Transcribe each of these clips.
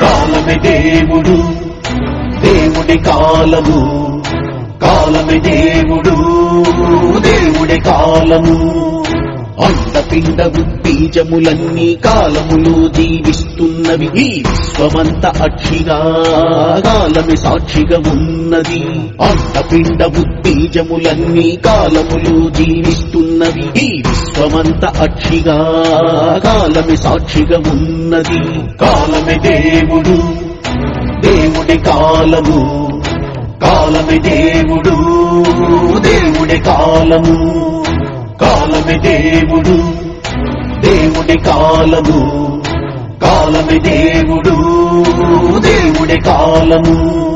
కాలమే దేవుడు దేవుడి కాలము. కాలమే దేవుడు దేవుడి కాలము. పిండవు బీజములన్నీ కాలములు జీవిస్తున్నవి ఈ విశ్వమంత అక్షిగా కాలమి సాక్షిగా ఉన్నది. అండపిండ బీజములన్నీ కాలములు జీవిస్తున్నవి ఈ విశ్వమంత అక్షిగా కాలమి సాక్షిగా ఉన్నది. కాలమే దేవుడు దేవుడి కాలము. కాలమే దేవుడు దేవుడి కాలము. కాలమే దేవుడు దేవుడి కాలము కాలమే దేవుడు. దేవుడి కాలము.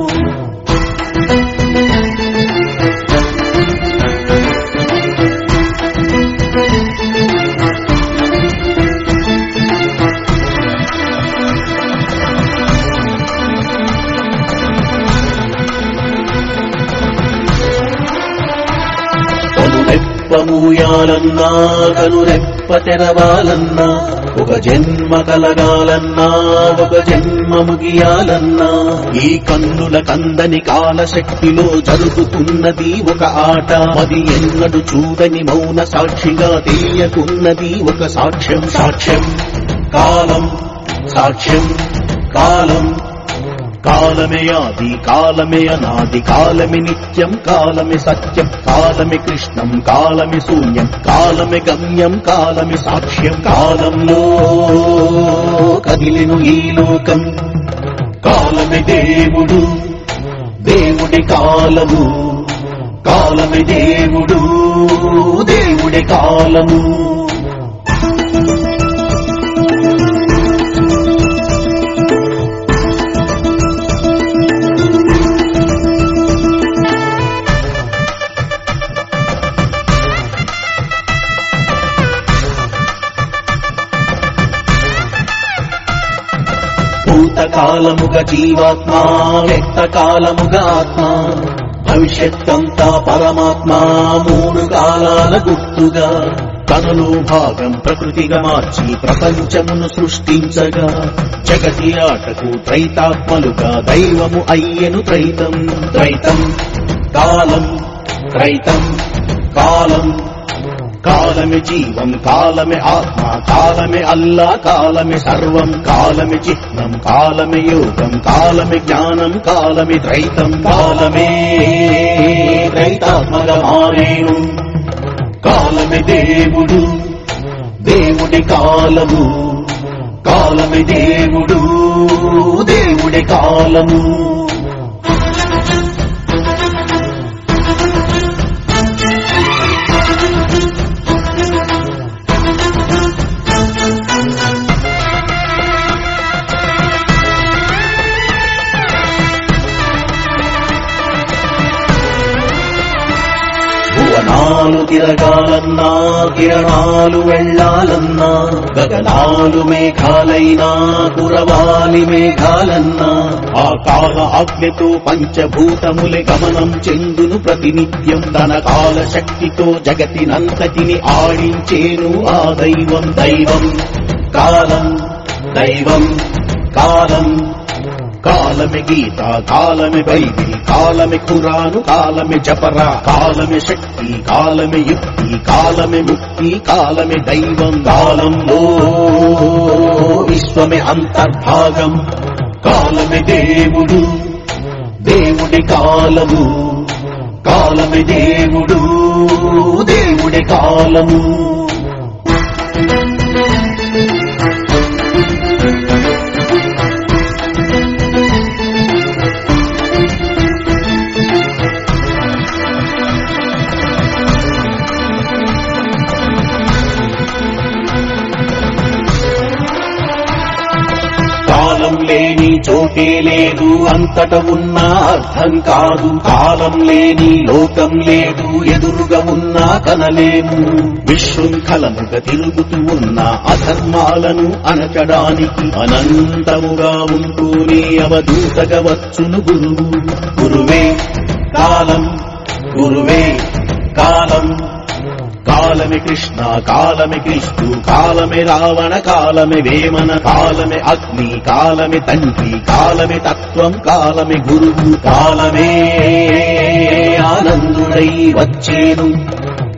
కనురెప్ప మూయాలన్నా కనురెప్ప తెరవాలన్నా ఒక జన్మ కలగాలన్నా ఒక జన్మ ముగియాలన్నా ఈ కన్నుల కందని కాలశక్తిలో జరుగుతున్నది ఒక ఆట. అది ఎన్నడు చూడని మౌన సాక్షిగా తెలియకున్నది ఒక సాక్ష్యం. సాక్ష్యం. కాలం. సాక్ష్యం. కాలం. కాలమే ఆది కాలమే అనాది కాలమి నిత్యం కాలమి సత్యం కాలమి కృష్ణం కాలమి శూన్యం కాలమి గమ్యం కాలమి సాక్ష్యం కాలంలో కదిలిను ఈ లోకం. కాలమి దేవుడు దేవుడి కాలము. కాలమి దేవుడు దేవుడి కాలము. కాలముగ జీవాత్మ వ్యక్తకాలముగ ఆత్మ. భవిష్యత్తంతా పరమాత్మ మూడు కాలాల గుర్తుగా. తనలో భాగం ప్రకృతిగా మార్చి ప్రపంచమును సృష్టించగా. జగతి ఆటకు త్రైతాత్మలుగా దైవము అయ్యను త్రైతం. త్రైతం. కాలం. త్రైతం. కాలం. కాలమి జీవం కాలమి ఆత్మ కాలమి అల్లా కాలమి సర్వం కాలమి చిహ్నం కాలమి యోగం కాలమి జ్ఞానం కాలమి ద్వైతం కాలమే ద్వైతాత్మగమానేను కాలమి దేవుడు దేవుడి కాలము. కాలమి దేవుడు దేవుడి కాలము. భువనాలు తిరగాలన్నా కిరణాలు వెళ్ళాలన్నా గగనాలు మేఘాలైనా కురవాలి మేఘాలన్నా. ఆకాల ఆజ్ఞతో పంచభూతములే గమనం చెందును ప్రతినిత్యం తన కాల శక్తితో జగతినంతటిని ఆడించేను ఆ దైవం. దైవం కాలం దైవం కాలం. కాలమి గీత కాలమి బైబిల్ కాలమి ఖురాను కాలమి జపరా కాలమి శక్తి కాలమి యుక్తి కాలమి ముక్తి కాలమి దైవం కాలంలో విశ్వమే అంతర్భాగం కాలమి దేవుడు దేవుడి కాలము కాలమి దేవుడు దేవుడి కాలము. లేని చోటే లేదు. అంతట ఉన్న అర్థం కాదు. కాలం లేని లోకం లేదు. ఎదురుగా ఉన్నా కనలేము. విశృంఖలముగా తిరుగుతూ ఉన్న అధర్మాలను అనచడానికి అనంతముగా ఉంటూనే అవధూతగా వచ్చును గురువు. గురువే కాలం. గురువే కాలం. కాలమే కృష్ణ కాలమే క్రీస్తు కాలమే రావణ కాలమే వేమన కాలమే అగ్ని కాలమే తండ్రి కాలమే తత్వం కాలమే గురువు కాలమే ఆనందుడై వచ్చేను.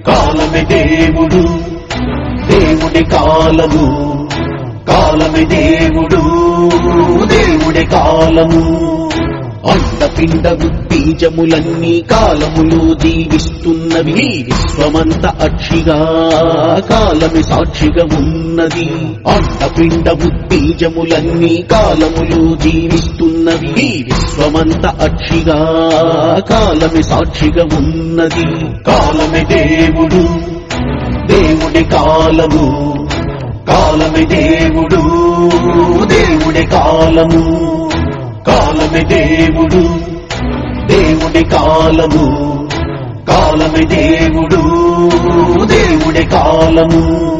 కాలమే దేవుడు దేవుడి కాలము. కాలమే దేవుడు దేవుడి కాలము. అండపిండ బీజములన్నీ కాలములు జీవిస్తున్నవి విశ్వమంత అక్షిగా కాలమి సాక్షిగా ఉన్నది. అండపిండ బీజములన్నీ కాలములు జీవిస్తున్నవి విశ్వమంత అక్షిగా కాలమి సాక్షిగా ఉన్నది. కాలమి దేవుడు దేవుడి కాలము. కాలమి దేవుడు దేవుడి కాలము. కాలమే దేవుడు దేవుడి కాలము. కాలమే దేవుడు దేవుడి కాలము.